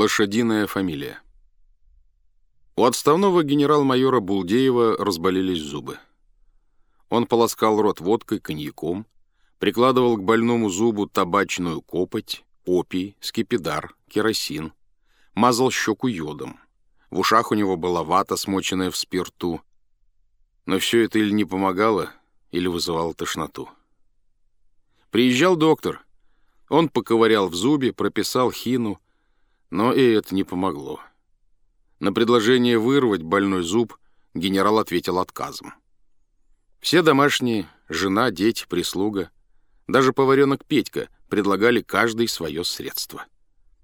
Лошадиная фамилия. У отставного генерал-майора Булдеева разболелись зубы. Он полоскал рот водкой, коньяком, прикладывал к больному зубу табачную копоть, опий, скипидар, керосин, мазал щеку йодом. В ушах у него была вата, смоченная в спирту. Но все это или не помогало, или вызывало тошноту. Приезжал доктор. Он поковырял в зубе, прописал хину — но и это не помогло. На предложение вырвать больной зуб генерал ответил отказом. Все домашние, жена, дети, прислуга, даже поваренок Петька предлагали каждый свое средство.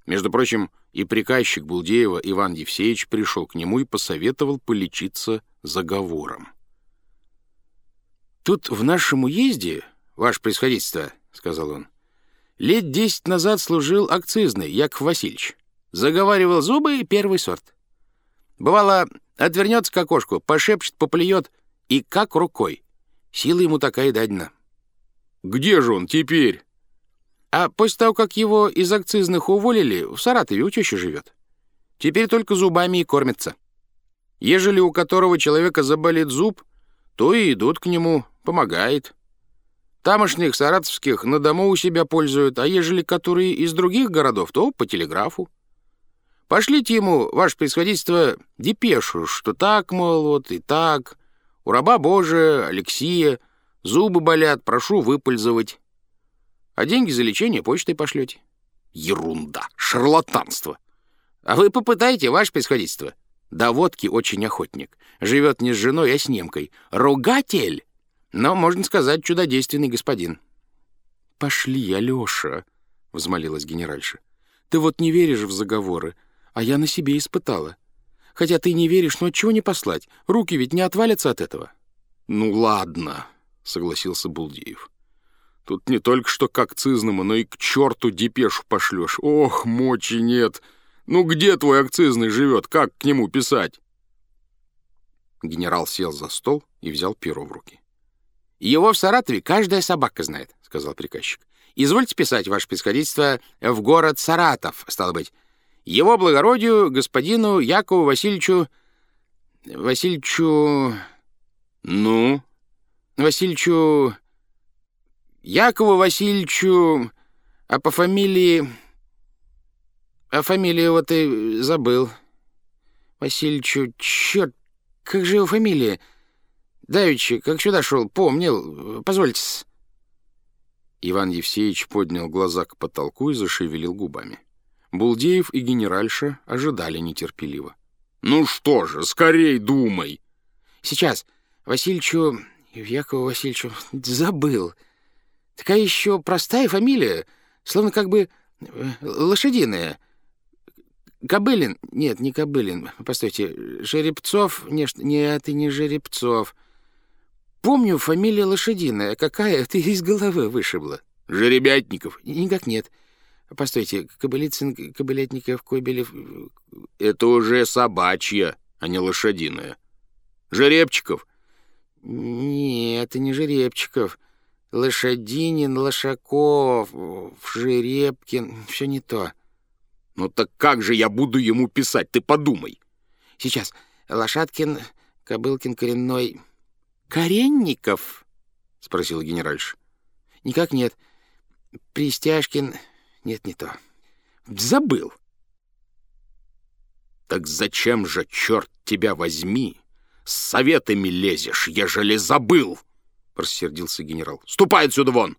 Между прочим, и приказчик Булдеева Иван Евсеевич пришел к нему и посоветовал полечиться заговором. «Тут в нашем уезде, ваше происходительство, — сказал он, — лет десять назад служил акцизный Яков Васильевич. Заговаривал зубы и первый сорт. Бывало, отвернется к окошку, пошепчет, поплюет, и как рукой. Сила ему такая дадена. «Где же он теперь?» А после того, как его из акцизных уволили, в Саратове у тещи живет. Теперь только зубами и кормится. Ежели у которого человека заболит зуб, то и идут к нему, помогает. Тамошних саратовских на дому у себя пользуют, а ежели которые из других городов, то по телеграфу. Пошлите ему, ваше происходительство, депешу, что так, мол, вот и так. У раба Божия, Алексея, зубы болят, прошу выпользовать. А деньги за лечение почтой пошлете. Ерунда, шарлатанство. А вы попытайте, ваше происходительство. До водки очень охотник. Живет не с женой, а с немкой. Ругатель! Но, можно сказать, чудодейственный господин. «Пошли, Алёша», — взмолилась генеральша. «Ты вот не веришь в заговоры, а я на себе испытала. Хотя ты не веришь, но чего не послать? Руки ведь не отвалятся от этого». «Ну ладно», — согласился Булдеев. «Тут не только что к акцизному, но и к черту депешу пошлешь. Ох, мочи нет. Ну где твой акцизный живет? Как к нему писать?» Генерал сел за стол и взял перо в руки. «Его в Саратове каждая собака знает», — сказал приказчик. «Извольте писать, ваше происходительство, в город Саратов, стало быть его благородию, господину Якову Васильевичу... Васильевичу... Ну? Васильевичу... Якову Васильевичу... А по фамилии... А фамилию вот и забыл. Васильевичу... Черт, как же его фамилия? Давичи, как сюда шел, помнил. Позвольте. Иван Евсеевич поднял глаза к потолку и зашевелил губами. Булдеев и генеральша ожидали нетерпеливо. «Ну что же, скорей думай!» «Сейчас. Васильевичу... Якову Васильевичу... Забыл. Такая еще простая фамилия, словно как бы э, лошадиная. Кобылин... Нет, не Кобылин. Постойте. Жеребцов... Нет, нет, и не Жеребцов. Помню, фамилия лошадиная. Какая? Ты из головы вышибла. Жеребятников? Никак нет. Постойте, Кобылицын, Кобылетников, Кобелев... Это уже собачья, а не лошадиная. Жеребчиков? Нет, это не Жеребчиков. Лошадинин, Лошаков, Жеребкин. Все не то. Ну так как же я буду ему писать, ты подумай. Сейчас. Лошадкин, Кобылкин коренной... Коренников? Спросил генеральш. Никак нет. Пристяжкин... Нет, не то. Забыл. Так зачем же, черт тебя возьми, с советами лезешь, ежели забыл? Рассердился генерал. Ступай отсюда вон!